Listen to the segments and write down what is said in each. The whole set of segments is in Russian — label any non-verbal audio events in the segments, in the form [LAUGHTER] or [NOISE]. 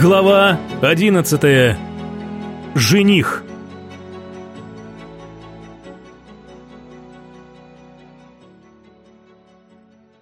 Глава 11. Жених.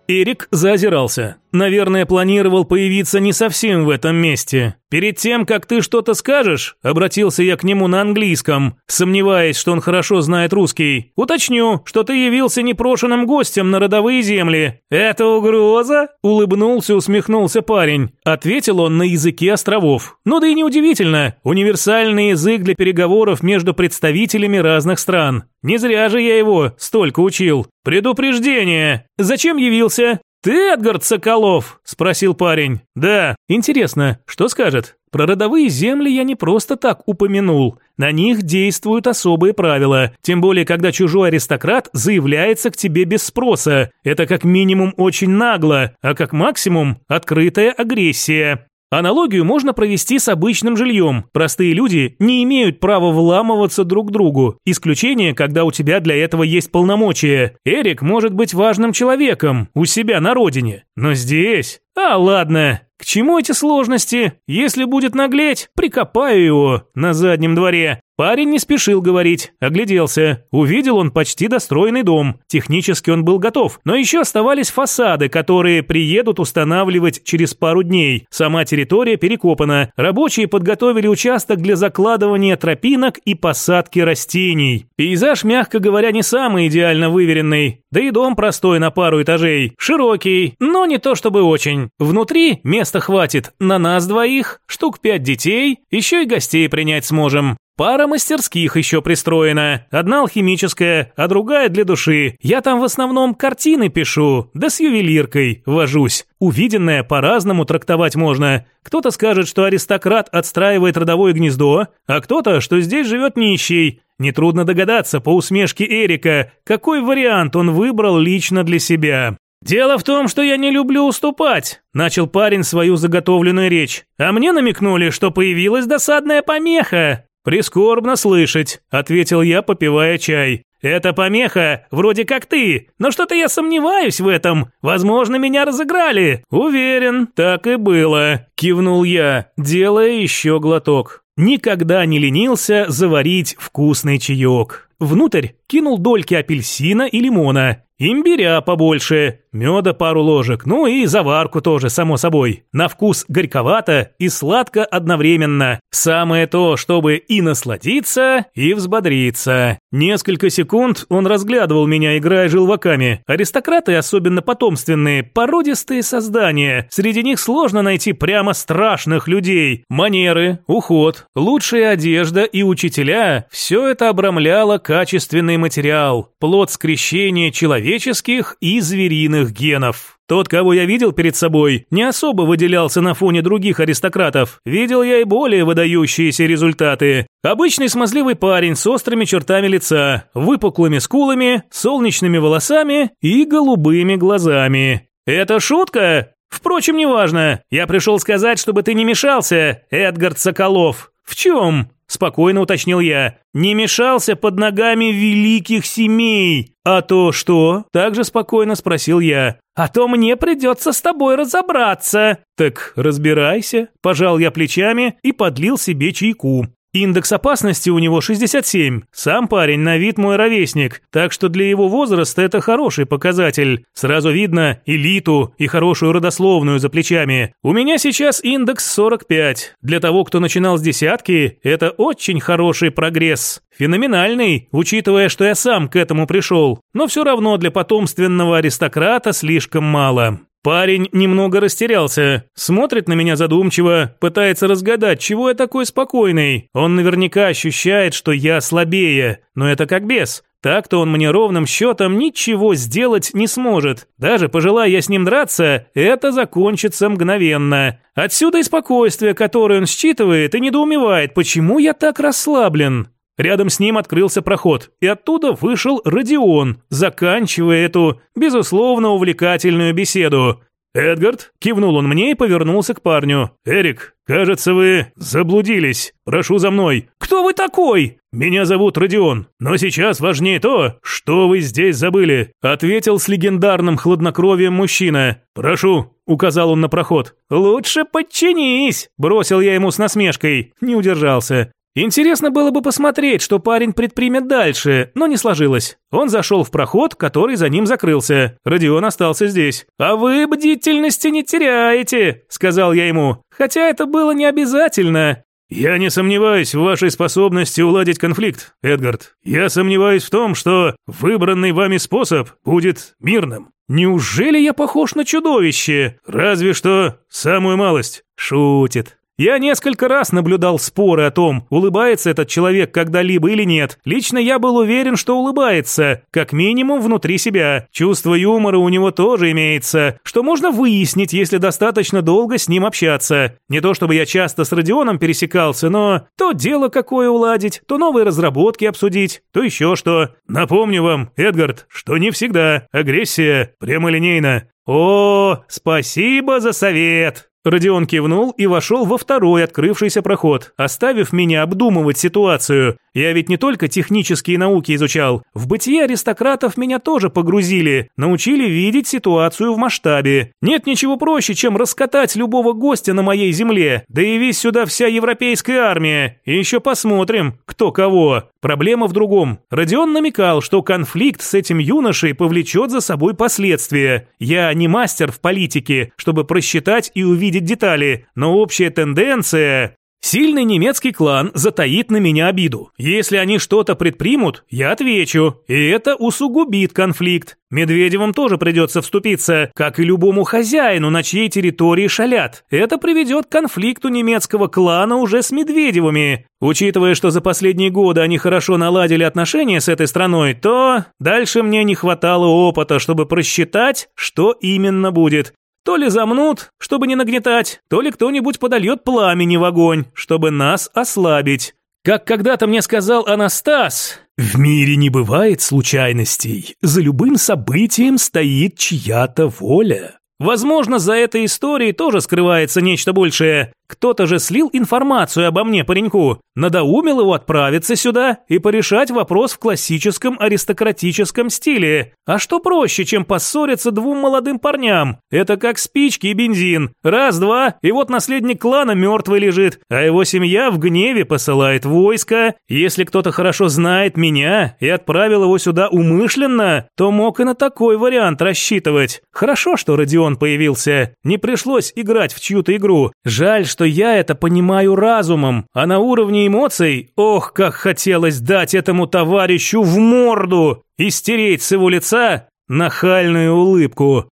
Эрик заозирался. Наверное, планировал появиться не совсем в этом месте. Перед тем, как ты что-то скажешь, обратился я к нему на английском, сомневаясь, что он хорошо знает русский. Уточню, что ты явился непрошенным гостем на родовые земли. Это угроза? Улыбнулся, усмехнулся парень. Ответил он на языке островов. Ну да и неудивительно. Универсальный язык для переговоров между представителями разных стран. Не зря же я его столько учил. Предупреждение. Зачем явился? «Ты Эдгард Соколов?» – спросил парень. «Да. Интересно, что скажет?» Про родовые земли я не просто так упомянул. На них действуют особые правила, тем более, когда чужой аристократ заявляется к тебе без спроса. Это как минимум очень нагло, а как максимум открытая агрессия. Аналогию можно провести с обычным жильем. Простые люди не имеют права вламываться друг к другу. Исключение, когда у тебя для этого есть полномочия. Эрик может быть важным человеком у себя на родине. Но здесь... А, ладно, к чему эти сложности? Если будет наглеть, прикопаю его на заднем дворе. Парень не спешил говорить, огляделся. Увидел он почти достроенный дом. Технически он был готов, но еще оставались фасады, которые приедут устанавливать через пару дней. Сама территория перекопана. Рабочие подготовили участок для закладывания тропинок и посадки растений. Пейзаж, мягко говоря, не самый идеально выверенный. Да и дом простой на пару этажей. Широкий, но не то чтобы очень. Внутри места хватит на нас двоих, штук пять детей, еще и гостей принять сможем. Пара мастерских еще пристроена. Одна алхимическая, а другая для души. Я там в основном картины пишу, да с ювелиркой вожусь. Увиденное по-разному трактовать можно. Кто-то скажет, что аристократ отстраивает родовое гнездо, а кто-то, что здесь живет нищий. Нетрудно догадаться по усмешке Эрика, какой вариант он выбрал лично для себя. «Дело в том, что я не люблю уступать», – начал парень свою заготовленную речь. «А мне намекнули, что появилась досадная помеха. «Прискорбно слышать», – ответил я, попивая чай. «Это помеха, вроде как ты, но что-то я сомневаюсь в этом. Возможно, меня разыграли». «Уверен, так и было», – кивнул я, делая еще глоток. Никогда не ленился заварить вкусный чаек. Внутрь кинул дольки апельсина и лимона, имбиря побольше, меда пару ложек, ну и заварку тоже, само собой. На вкус горьковато и сладко одновременно. Самое то, чтобы и насладиться, и взбодриться. Несколько секунд он разглядывал меня, играя желваками. Аристократы, особенно потомственные, породистые создания. Среди них сложно найти прямо страшных людей. Манеры, уход, лучшая одежда и учителя – все это обрамляло качественный материал, плод скрещения человеческих и звериных генов. Тот, кого я видел перед собой, не особо выделялся на фоне других аристократов. Видел я и более выдающиеся результаты. Обычный смазливый парень с острыми чертами лица, выпуклыми скулами, солнечными волосами и голубыми глазами. «Это шутка?» «Впрочем, неважно. Я пришел сказать, чтобы ты не мешался, Эдгард Соколов». «В чем?» – спокойно уточнил я. «Не мешался под ногами великих семей». «А то что?» – также спокойно спросил я. «А то мне придется с тобой разобраться». «Так разбирайся», – пожал я плечами и подлил себе чайку. Индекс опасности у него 67. Сам парень на вид мой ровесник, так что для его возраста это хороший показатель. Сразу видно элиту и хорошую родословную за плечами. У меня сейчас индекс 45. Для того, кто начинал с десятки, это очень хороший прогресс. Феноменальный, учитывая, что я сам к этому пришел. Но все равно для потомственного аристократа слишком мало. Парень немного растерялся, смотрит на меня задумчиво, пытается разгадать, чего я такой спокойный. Он наверняка ощущает, что я слабее, но это как бес. Так-то он мне ровным счетом ничего сделать не сможет. Даже пожелая я с ним драться, это закончится мгновенно. Отсюда и спокойствие, которое он считывает и недоумевает, почему я так расслаблен. Рядом с ним открылся проход, и оттуда вышел Родион, заканчивая эту, безусловно, увлекательную беседу. «Эдгард?» – кивнул он мне и повернулся к парню. «Эрик, кажется, вы заблудились. Прошу за мной». «Кто вы такой?» «Меня зовут Родион, но сейчас важнее то, что вы здесь забыли», – ответил с легендарным хладнокровием мужчина. «Прошу», – указал он на проход. «Лучше подчинись», – бросил я ему с насмешкой. Не удержался. Интересно было бы посмотреть, что парень предпримет дальше, но не сложилось. Он зашел в проход, который за ним закрылся. Родион остался здесь. «А вы бдительности не теряете», – сказал я ему. «Хотя это было не обязательно». «Я не сомневаюсь в вашей способности уладить конфликт, Эдгард. Я сомневаюсь в том, что выбранный вами способ будет мирным. Неужели я похож на чудовище? Разве что самую малость». Шутит. Я несколько раз наблюдал споры о том, улыбается этот человек когда-либо или нет. Лично я был уверен, что улыбается, как минимум внутри себя. Чувство юмора у него тоже имеется, что можно выяснить, если достаточно долго с ним общаться. Не то чтобы я часто с Родионом пересекался, но то дело какое уладить, то новые разработки обсудить, то еще что. Напомню вам, Эдгард, что не всегда агрессия прямолинейна. «О, спасибо за совет!» Родион кивнул и вошел во второй открывшийся проход, оставив меня обдумывать ситуацию. Я ведь не только технические науки изучал. В бытие аристократов меня тоже погрузили, научили видеть ситуацию в масштабе. Нет ничего проще, чем раскатать любого гостя на моей земле. Да и весь сюда вся европейская армия. И еще посмотрим, кто кого. Проблема в другом. Родион намекал, что конфликт с этим юношей повлечет за собой последствия. Я не мастер в политике, чтобы просчитать и увидеть детали, но общая тенденция... Сильный немецкий клан затаит на меня обиду. Если они что-то предпримут, я отвечу, и это усугубит конфликт. Медведевым тоже придется вступиться, как и любому хозяину, на чьей территории шалят. Это приведет к конфликту немецкого клана уже с Медведевыми. Учитывая, что за последние годы они хорошо наладили отношения с этой страной, то дальше мне не хватало опыта, чтобы просчитать, что именно будет. То ли замнут, чтобы не нагнетать, то ли кто-нибудь подольет пламени в огонь, чтобы нас ослабить. Как когда-то мне сказал Анастас, в мире не бывает случайностей, за любым событием стоит чья-то воля. Возможно, за этой историей тоже скрывается нечто большее. Кто-то же слил информацию обо мне пареньку, надоумил его отправиться сюда и порешать вопрос в классическом аристократическом стиле. А что проще, чем поссориться двум молодым парням? Это как спички и бензин. Раз-два, и вот наследник клана мертвый лежит, а его семья в гневе посылает войско. Если кто-то хорошо знает меня и отправил его сюда умышленно, то мог и на такой вариант рассчитывать. Хорошо, что Родион появился. Не пришлось играть в чью-то игру. Жаль, что я это понимаю разумом, а на уровне эмоций, ох, как хотелось дать этому товарищу в морду и стереть с его лица нахальную улыбку.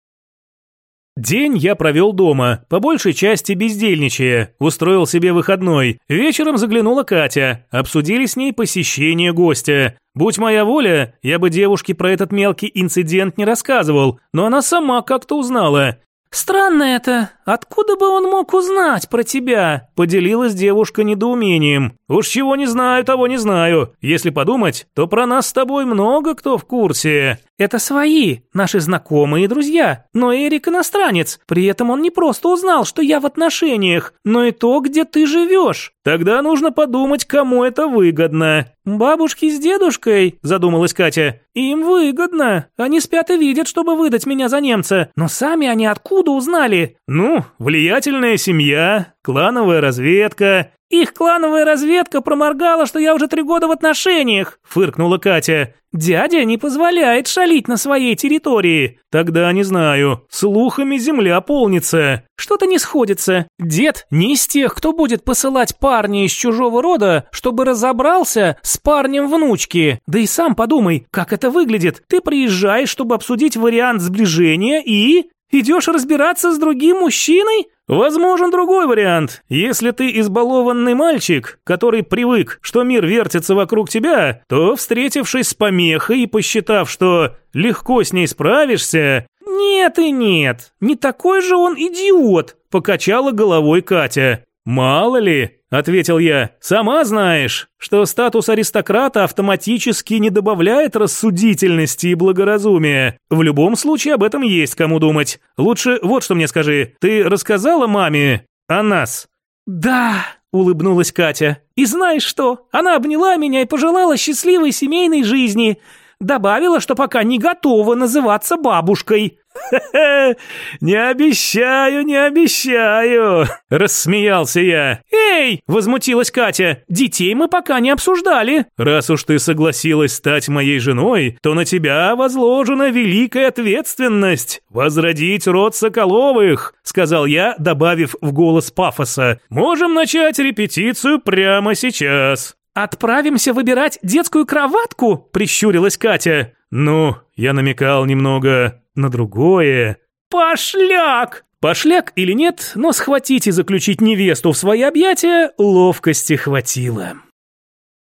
День я провел дома, по большей части бездельничая, устроил себе выходной. Вечером заглянула Катя, обсудили с ней посещение гостя. Будь моя воля, я бы девушке про этот мелкий инцидент не рассказывал, но она сама как-то узнала. «Странно это. Откуда бы он мог узнать про тебя?» Поделилась девушка недоумением. «Уж чего не знаю, того не знаю. Если подумать, то про нас с тобой много кто в курсе». «Это свои, наши знакомые и друзья. Но Эрик иностранец. При этом он не просто узнал, что я в отношениях, но и то, где ты живешь. Тогда нужно подумать, кому это выгодно». «Бабушки с дедушкой», – задумалась Катя. «Им выгодно. Они спят и видят, чтобы выдать меня за немца. Но сами они откуда узнали?» «Ну, влиятельная семья, клановая разведка». «Их клановая разведка проморгала, что я уже три года в отношениях», – фыркнула Катя. «Дядя не позволяет шалить на своей территории». «Тогда не знаю. Слухами земля полнится». «Что-то не сходится. Дед не из тех, кто будет посылать парня из чужого рода, чтобы разобрался с парнем внучки. Да и сам подумай, как это выглядит. Ты приезжаешь, чтобы обсудить вариант сближения и... Идешь разбираться с другим мужчиной? Возможен другой вариант. Если ты избалованный мальчик, который привык, что мир вертится вокруг тебя, то, встретившись с помехой и посчитав, что легко с ней справишься... Нет и нет, не такой же он идиот, покачала головой Катя. «Мало ли», – ответил я, – «сама знаешь, что статус аристократа автоматически не добавляет рассудительности и благоразумия. В любом случае об этом есть кому думать. Лучше вот что мне скажи, ты рассказала маме о нас?» «Да», – улыбнулась Катя. «И знаешь что? Она обняла меня и пожелала счастливой семейной жизни. Добавила, что пока не готова называться бабушкой». [LAUGHS] не обещаю, не обещаю!» [LAUGHS] – рассмеялся я. «Эй!» – возмутилась Катя. «Детей мы пока не обсуждали». «Раз уж ты согласилась стать моей женой, то на тебя возложена великая ответственность – возродить род Соколовых», – сказал я, добавив в голос пафоса. «Можем начать репетицию прямо сейчас». «Отправимся выбирать детскую кроватку?» – прищурилась Катя. «Ну, я намекал немного на другое. «Пошляк!» Пошляк или нет, но схватить и заключить невесту в свои объятия ловкости хватило.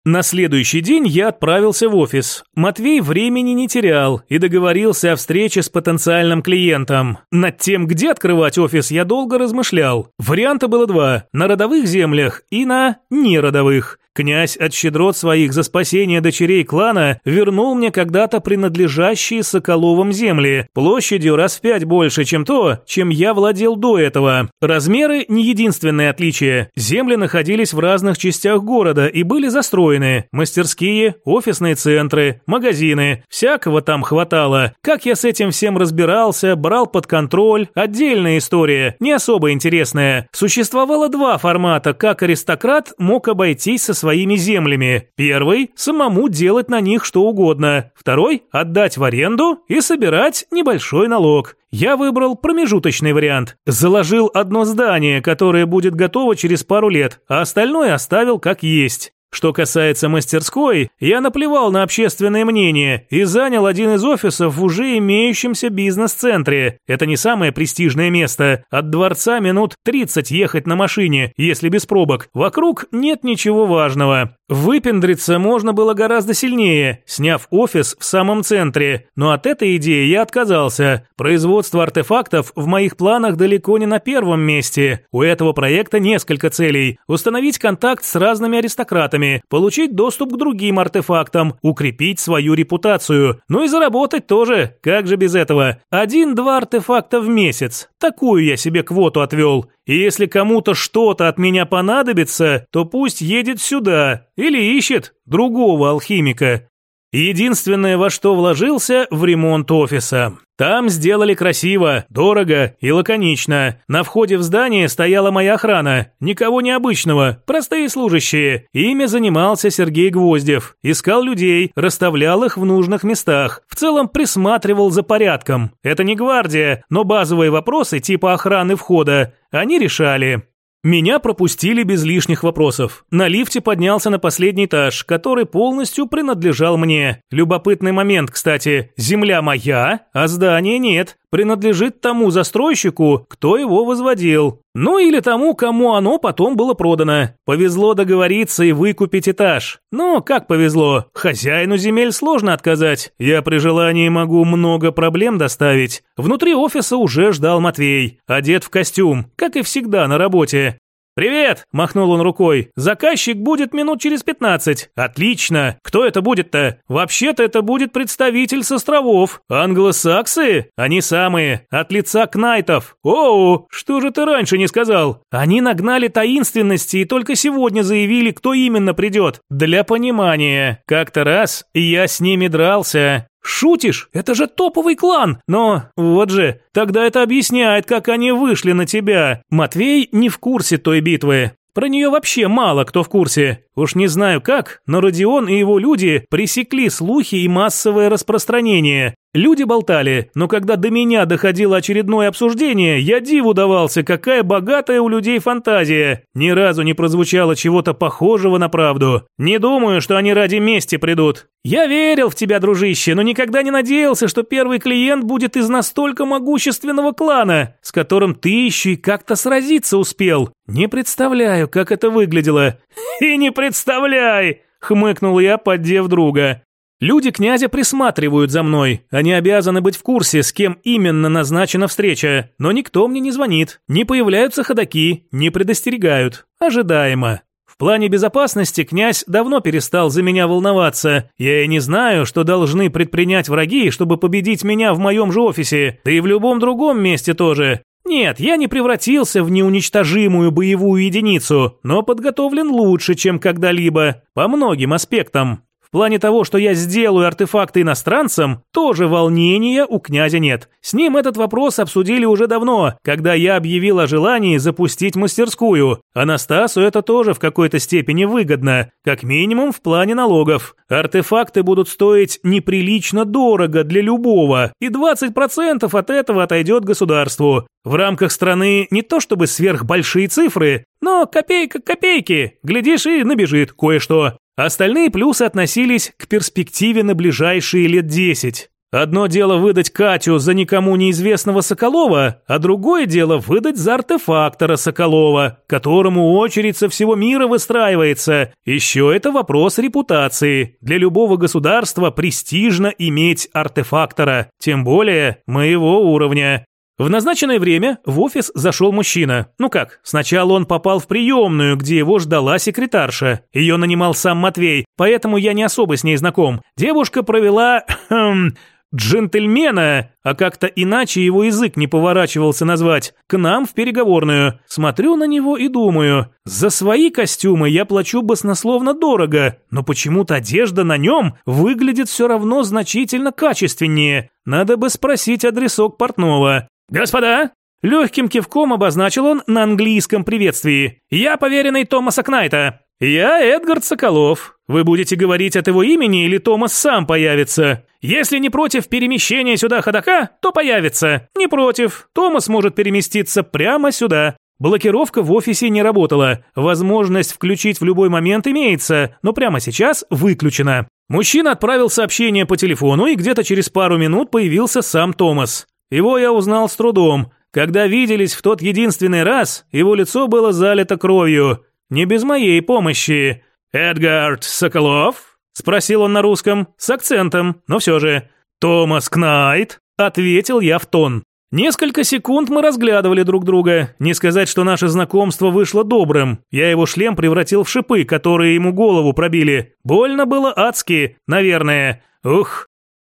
На следующий день я отправился в офис. Матвей времени не терял и договорился о встрече с потенциальным клиентом. Над тем, где открывать офис, я долго размышлял. Варианта было два – на родовых землях и на неродовых. Князь от щедрот своих за спасение дочерей клана вернул мне когда-то принадлежащие Соколовым земли, площадью раз в пять больше, чем то, чем я владел до этого. Размеры не единственное отличие. Земли находились в разных частях города и были застроены. Мастерские, офисные центры, магазины. Всякого там хватало. Как я с этим всем разбирался, брал под контроль, отдельная история, не особо интересная. Существовало два формата, как аристократ мог обойтись со своим своими землями. Первый – самому делать на них что угодно. Второй – отдать в аренду и собирать небольшой налог. Я выбрал промежуточный вариант. Заложил одно здание, которое будет готово через пару лет, а остальное оставил как есть. Что касается мастерской, я наплевал на общественное мнение и занял один из офисов в уже имеющемся бизнес-центре. Это не самое престижное место. От дворца минут 30 ехать на машине, если без пробок. Вокруг нет ничего важного. Выпендриться можно было гораздо сильнее, сняв офис в самом центре, но от этой идеи я отказался. Производство артефактов в моих планах далеко не на первом месте. У этого проекта несколько целей. Установить контакт с разными аристократами, получить доступ к другим артефактам, укрепить свою репутацию. Ну и заработать тоже, как же без этого. Один-два артефакта в месяц. Такую я себе квоту отвел. И если кому-то что-то от меня понадобится, то пусть едет сюда или ищет другого алхимика. Единственное, во что вложился, в ремонт офиса. Там сделали красиво, дорого и лаконично. На входе в здание стояла моя охрана. Никого необычного, простые служащие. Ими занимался Сергей Гвоздев. Искал людей, расставлял их в нужных местах. В целом присматривал за порядком. Это не гвардия, но базовые вопросы типа охраны входа они решали. Меня пропустили без лишних вопросов. На лифте поднялся на последний этаж, который полностью принадлежал мне. Любопытный момент, кстати. Земля моя, а здания нет. Принадлежит тому застройщику, кто его возводил. Ну или тому, кому оно потом было продано. Повезло договориться и выкупить этаж. Но как повезло? Хозяину земель сложно отказать. Я при желании могу много проблем доставить. Внутри офиса уже ждал Матвей, одет в костюм, как и всегда на работе. «Привет!» – махнул он рукой. «Заказчик будет минут через пятнадцать». «Отлично! Кто это будет-то?» «Вообще-то это будет представитель с островов. Англосаксы? Они самые. От лица Кнайтов. Оу, что же ты раньше не сказал?» Они нагнали таинственности и только сегодня заявили, кто именно придет. Для понимания. Как-то раз я с ними дрался. «Шутишь? Это же топовый клан! Но вот же, тогда это объясняет, как они вышли на тебя. Матвей не в курсе той битвы. Про нее вообще мало кто в курсе. Уж не знаю как, но Родион и его люди пресекли слухи и массовое распространение. Люди болтали, но когда до меня доходило очередное обсуждение, я диву давался, какая богатая у людей фантазия. Ни разу не прозвучало чего-то похожего на правду. Не думаю, что они ради мести придут. Я верил в тебя, дружище, но никогда не надеялся, что первый клиент будет из настолько могущественного клана, с которым ты еще и как-то сразиться успел. Не представляю, как это выглядело. [LAUGHS] И не представляй, хмыкнул я, поддев друга. Люди князя присматривают за мной. Они обязаны быть в курсе, с кем именно назначена встреча. Но никто мне не звонит. Не появляются ходаки, не предостерегают. Ожидаемо. В плане безопасности князь давно перестал за меня волноваться. Я и не знаю, что должны предпринять враги, чтобы победить меня в моем же офисе, да и в любом другом месте тоже. Нет, я не превратился в неуничтожимую боевую единицу, но подготовлен лучше, чем когда-либо, по многим аспектам. В плане того, что я сделаю артефакты иностранцам, тоже волнения у князя нет. С ним этот вопрос обсудили уже давно, когда я объявил о желании запустить мастерскую. Анастасу это тоже в какой-то степени выгодно, как минимум в плане налогов. Артефакты будут стоить неприлично дорого для любого, и 20% от этого отойдет государству. В рамках страны не то чтобы сверхбольшие цифры, но копейка к копейке, глядишь и набежит кое-что. Остальные плюсы относились к перспективе на ближайшие лет 10. Одно дело выдать Катю за никому неизвестного Соколова, а другое дело выдать за артефактора Соколова, которому очередь со всего мира выстраивается. Еще это вопрос репутации. Для любого государства престижно иметь артефактора, тем более моего уровня. В назначенное время в офис зашел мужчина. Ну как, сначала он попал в приемную, где его ждала секретарша. Ее нанимал сам Матвей, поэтому я не особо с ней знаком. Девушка провела... Хм, джентльмена, а как-то иначе его язык не поворачивался назвать, к нам в переговорную. Смотрю на него и думаю, за свои костюмы я плачу баснословно дорого, но почему-то одежда на нем выглядит все равно значительно качественнее. Надо бы спросить адресок портного. «Господа!» Легким кивком обозначил он на английском приветствии. «Я поверенный Томаса Кнайта. Я Эдгард Соколов. Вы будете говорить от его имени или Томас сам появится? Если не против перемещения сюда ходока, то появится. Не против. Томас может переместиться прямо сюда. Блокировка в офисе не работала. Возможность включить в любой момент имеется, но прямо сейчас выключена. Мужчина отправил сообщение по телефону, и где-то через пару минут появился сам Томас. Его я узнал с трудом. Когда виделись в тот единственный раз, его лицо было залито кровью. Не без моей помощи. «Эдгард Соколов?» – спросил он на русском, с акцентом, но все же. «Томас Кнайт?» – ответил я в тон. Несколько секунд мы разглядывали друг друга. Не сказать, что наше знакомство вышло добрым. Я его шлем превратил в шипы, которые ему голову пробили. Больно было адски, наверное. Ух,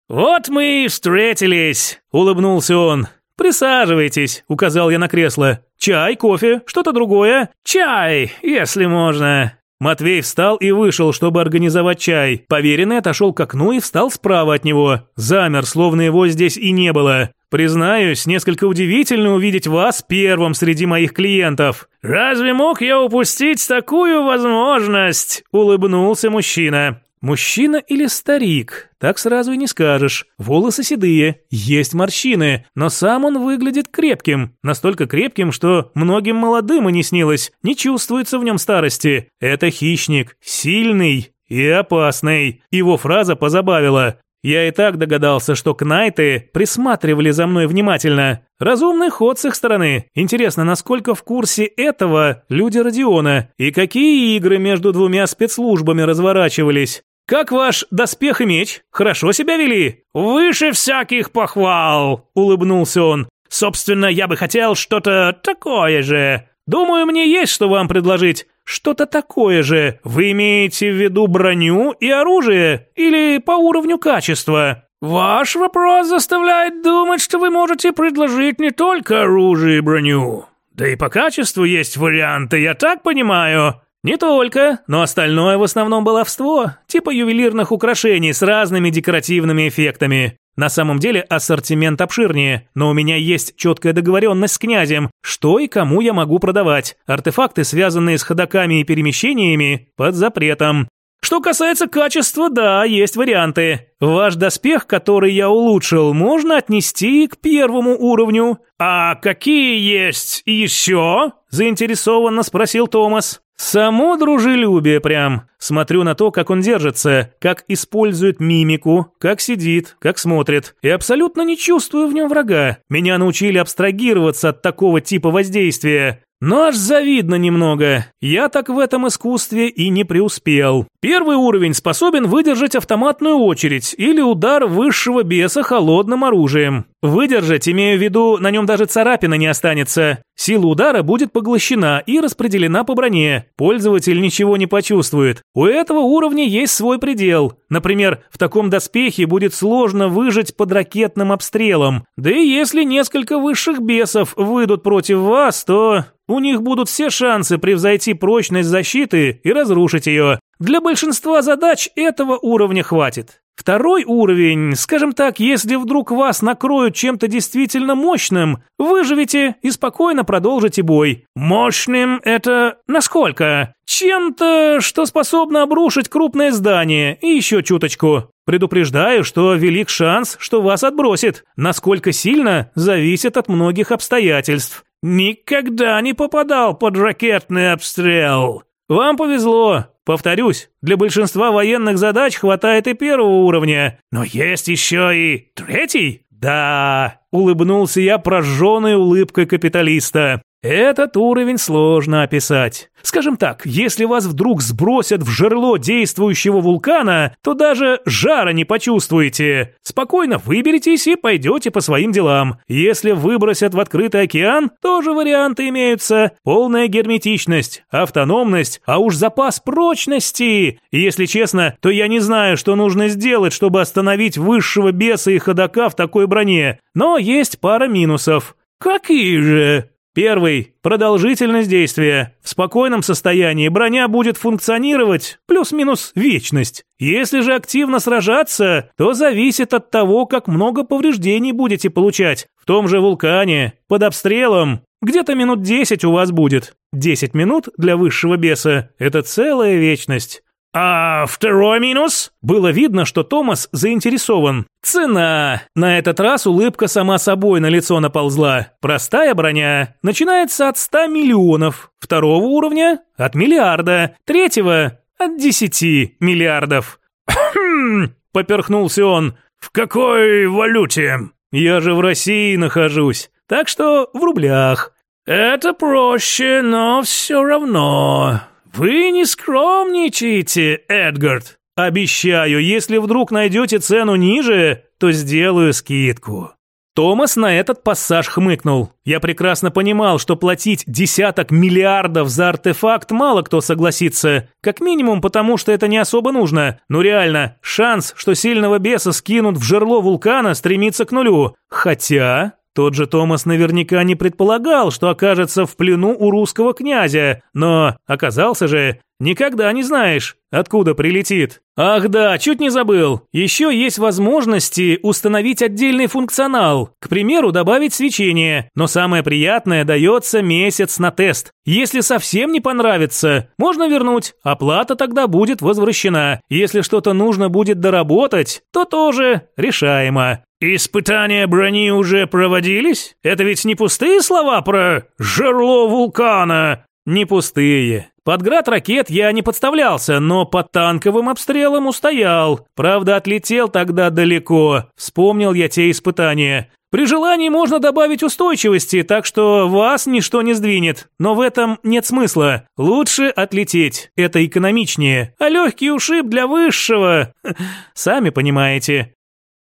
«Вот мы и встретились», – улыбнулся он. «Присаживайтесь», – указал я на кресло. «Чай, кофе, что-то другое?» «Чай, если можно». Матвей встал и вышел, чтобы организовать чай. Поверенный отошел к окну и встал справа от него. Замер, словно его здесь и не было. Признаюсь, несколько удивительно увидеть вас первым среди моих клиентов. Разве мог я упустить такую возможность? Улыбнулся мужчина. Мужчина или старик? Так сразу и не скажешь. Волосы седые, есть морщины, но сам он выглядит крепким. Настолько крепким, что многим молодым и не снилось. Не чувствуется в нем старости. Это хищник, сильный и опасный. Его фраза позабавила. Я и так догадался, что кнайты присматривали за мной внимательно. Разумный ход с их стороны. Интересно, насколько в курсе этого люди Родиона и какие игры между двумя спецслужбами разворачивались. «Как ваш доспех и меч? Хорошо себя вели?» «Выше всяких похвал!» – улыбнулся он. «Собственно, я бы хотел что-то такое же. Думаю, мне есть что вам предложить. Что-то такое же. Вы имеете в виду броню и оружие? Или по уровню качества?» «Ваш вопрос заставляет думать, что вы можете предложить не только оружие и броню. Да и по качеству есть варианты, я так понимаю?» Не только, но остальное в основном баловство, типа ювелирных украшений с разными декоративными эффектами. На самом деле ассортимент обширнее, но у меня есть четкая договоренность с князем, что и кому я могу продавать. Артефакты, связанные с ходоками и перемещениями, под запретом. Что касается качества, да, есть варианты. Ваш доспех, который я улучшил, можно отнести к первому уровню. А какие есть еще? Заинтересованно спросил Томас. Само дружелюбие прям. Смотрю на то, как он держится, как использует мимику, как сидит, как смотрит. И абсолютно не чувствую в нем врага. Меня научили абстрагироваться от такого типа воздействия. Но аж завидно немного. Я так в этом искусстве и не преуспел. Первый уровень способен выдержать автоматную очередь или удар высшего беса холодным оружием. Выдержать, имею в виду, на нем даже царапина не останется. Сила удара будет поглощена и распределена по броне. Пользователь ничего не почувствует. У этого уровня есть свой предел. Например, в таком доспехе будет сложно выжить под ракетным обстрелом. Да и если несколько высших бесов выйдут против вас, то у них будут все шансы превзойти прочность защиты и разрушить ее. Для большинства задач этого уровня хватит. Второй уровень, скажем так, если вдруг вас накроют чем-то действительно мощным, выживете и спокойно продолжите бой. Мощным это насколько? Чем-то, что способно обрушить крупное здание и еще чуточку. Предупреждаю, что велик шанс, что вас отбросит. Насколько сильно, зависит от многих обстоятельств. Никогда не попадал под ракетный обстрел. Вам повезло. Повторюсь, для большинства военных задач хватает и первого уровня, но есть еще и третий. Да, улыбнулся я прожженной улыбкой капиталиста. Этот уровень сложно описать. Скажем так, если вас вдруг сбросят в жерло действующего вулкана, то даже жара не почувствуете. Спокойно выберитесь и пойдете по своим делам. Если выбросят в открытый океан, тоже варианты имеются. Полная герметичность, автономность, а уж запас прочности. если честно, то я не знаю, что нужно сделать, чтобы остановить высшего беса и ходока в такой броне. Но есть пара минусов. Какие же? Первый – продолжительность действия. В спокойном состоянии броня будет функционировать плюс-минус вечность. Если же активно сражаться, то зависит от того, как много повреждений будете получать. В том же вулкане, под обстрелом, где-то минут 10 у вас будет. 10 минут для высшего беса – это целая вечность. А второй минус? Было видно, что Томас заинтересован. Цена. На этот раз улыбка сама собой на лицо наползла. Простая броня начинается от 100 миллионов. Второго уровня – от миллиарда. Третьего – от 10 миллиардов. «Хм!» [COUGHS] – поперхнулся он. «В какой валюте?» «Я же в России нахожусь, так что в рублях». «Это проще, но все равно. «Вы не скромничайте, Эдгард. Обещаю, если вдруг найдете цену ниже, то сделаю скидку». Томас на этот пассаж хмыкнул. Я прекрасно понимал, что платить десяток миллиардов за артефакт мало кто согласится. Как минимум потому, что это не особо нужно. Но реально, шанс, что сильного беса скинут в жерло вулкана, стремится к нулю. Хотя, тот же Томас наверняка не предполагал, что окажется в плену у русского князя, но оказался же, никогда не знаешь, откуда прилетит. Ах да, чуть не забыл. Еще есть возможности установить отдельный функционал, к примеру, добавить свечение, но самое приятное дается месяц на тест. Если совсем не понравится, можно вернуть, оплата тогда будет возвращена. Если что-то нужно будет доработать, то тоже решаемо. «Испытания брони уже проводились? Это ведь не пустые слова про жерло вулкана?» «Не пустые. Под град ракет я не подставлялся, но под танковым обстрелом устоял. Правда, отлетел тогда далеко. Вспомнил я те испытания. При желании можно добавить устойчивости, так что вас ничто не сдвинет. Но в этом нет смысла. Лучше отлететь. Это экономичнее. А легкий ушиб для высшего... [LAUGHS] Сами понимаете.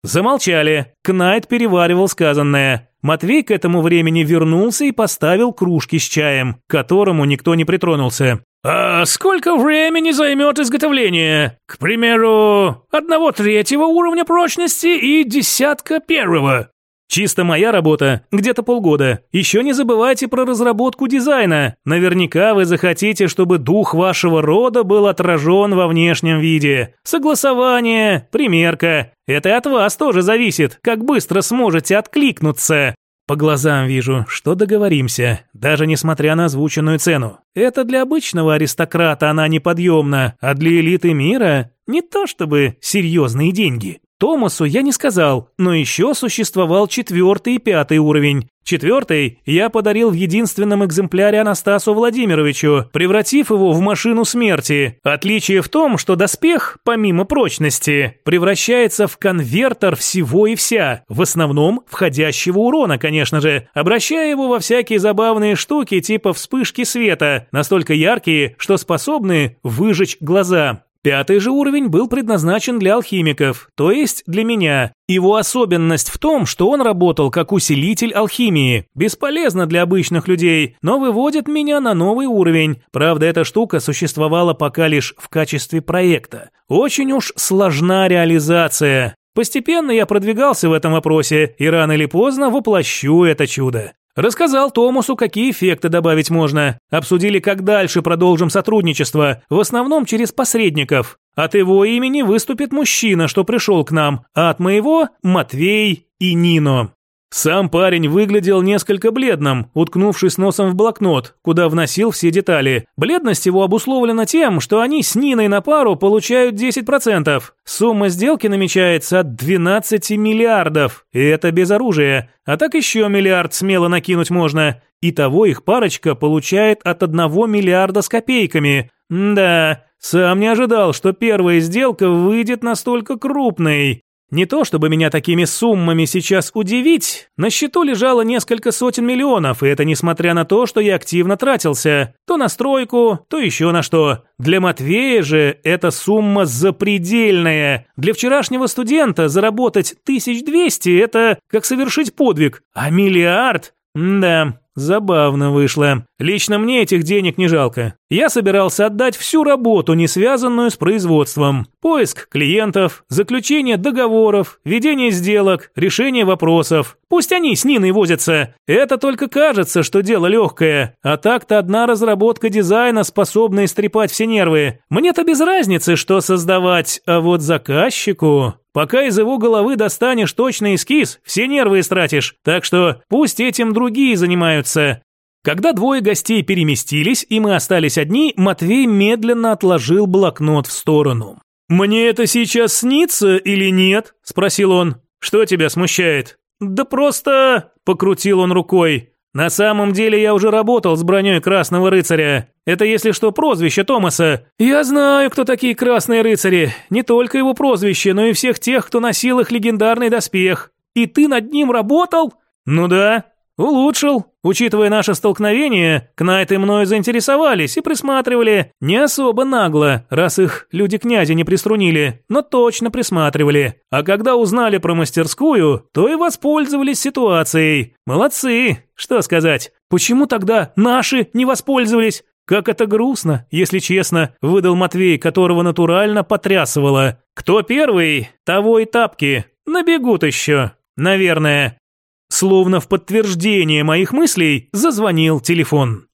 Замолчали. Кнайт переваривал сказанное. Матвей к этому времени вернулся и поставил кружки с чаем, к которому никто не притронулся. «А сколько времени займет изготовление? К примеру, одного третьего уровня прочности и десятка первого?» Чисто моя работа, где-то полгода. Еще не забывайте про разработку дизайна. Наверняка вы захотите, чтобы дух вашего рода был отражен во внешнем виде. Согласование, примерка. Это от вас тоже зависит, как быстро сможете откликнуться. По глазам вижу, что договоримся, даже несмотря на озвученную цену. Это для обычного аристократа она неподъемна, а для элиты мира не то чтобы серьезные деньги. Томасу я не сказал, но еще существовал четвертый и пятый уровень. Четвертый я подарил в единственном экземпляре Анастасу Владимировичу, превратив его в машину смерти. Отличие в том, что доспех, помимо прочности, превращается в конвертер всего и вся, в основном входящего урона, конечно же, обращая его во всякие забавные штуки типа вспышки света, настолько яркие, что способны выжечь глаза. Пятый же уровень был предназначен для алхимиков, то есть для меня. Его особенность в том, что он работал как усилитель алхимии. Бесполезно для обычных людей, но выводит меня на новый уровень. Правда, эта штука существовала пока лишь в качестве проекта. Очень уж сложна реализация. Постепенно я продвигался в этом вопросе и рано или поздно воплощу это чудо. Рассказал Томасу, какие эффекты добавить можно. Обсудили, как дальше продолжим сотрудничество, в основном через посредников. От его имени выступит мужчина, что пришел к нам, а от моего – Матвей и Нино. Сам парень выглядел несколько бледным, уткнувшись носом в блокнот, куда вносил все детали. Бледность его обусловлена тем, что они с Ниной на пару получают 10%. Сумма сделки намечается от 12 миллиардов, и это без оружия. А так еще миллиард смело накинуть можно. Итого их парочка получает от 1 миллиарда с копейками. да, сам не ожидал, что первая сделка выйдет настолько крупной. Не то чтобы меня такими суммами сейчас удивить, на счету лежало несколько сотен миллионов, и это несмотря на то, что я активно тратился. То на стройку, то еще на что. Для Матвея же эта сумма запредельная. Для вчерашнего студента заработать 1200 – это как совершить подвиг. А миллиард? Да, Забавно вышло. Лично мне этих денег не жалко. Я собирался отдать всю работу, не связанную с производством. Поиск клиентов, заключение договоров, ведение сделок, решение вопросов. Пусть они с Ниной возятся. Это только кажется, что дело легкое. А так-то одна разработка дизайна способна истрепать все нервы. Мне-то без разницы, что создавать, а вот заказчику... Пока из его головы достанешь точный эскиз, все нервы истратишь. Так что пусть этим другие занимаются. Когда двое гостей переместились, и мы остались одни, Матвей медленно отложил блокнот в сторону. «Мне это сейчас снится или нет?» – спросил он. «Что тебя смущает?» «Да просто...» – покрутил он рукой. На самом деле я уже работал с броней Красного Рыцаря. Это, если что, прозвище Томаса. Я знаю, кто такие Красные Рыцари. Не только его прозвище, но и всех тех, кто носил их легендарный доспех. И ты над ним работал? Ну да. Улучшил. Учитывая наше столкновение, Кнайты мною заинтересовались и присматривали. Не особо нагло, раз их люди-князя не приструнили, но точно присматривали. А когда узнали про мастерскую, то и воспользовались ситуацией. Молодцы, что сказать. Почему тогда наши не воспользовались? Как это грустно, если честно, выдал Матвей, которого натурально потрясывало. Кто первый, того и тапки. Набегут еще. Наверное. Словно в подтверждение моих мыслей зазвонил телефон.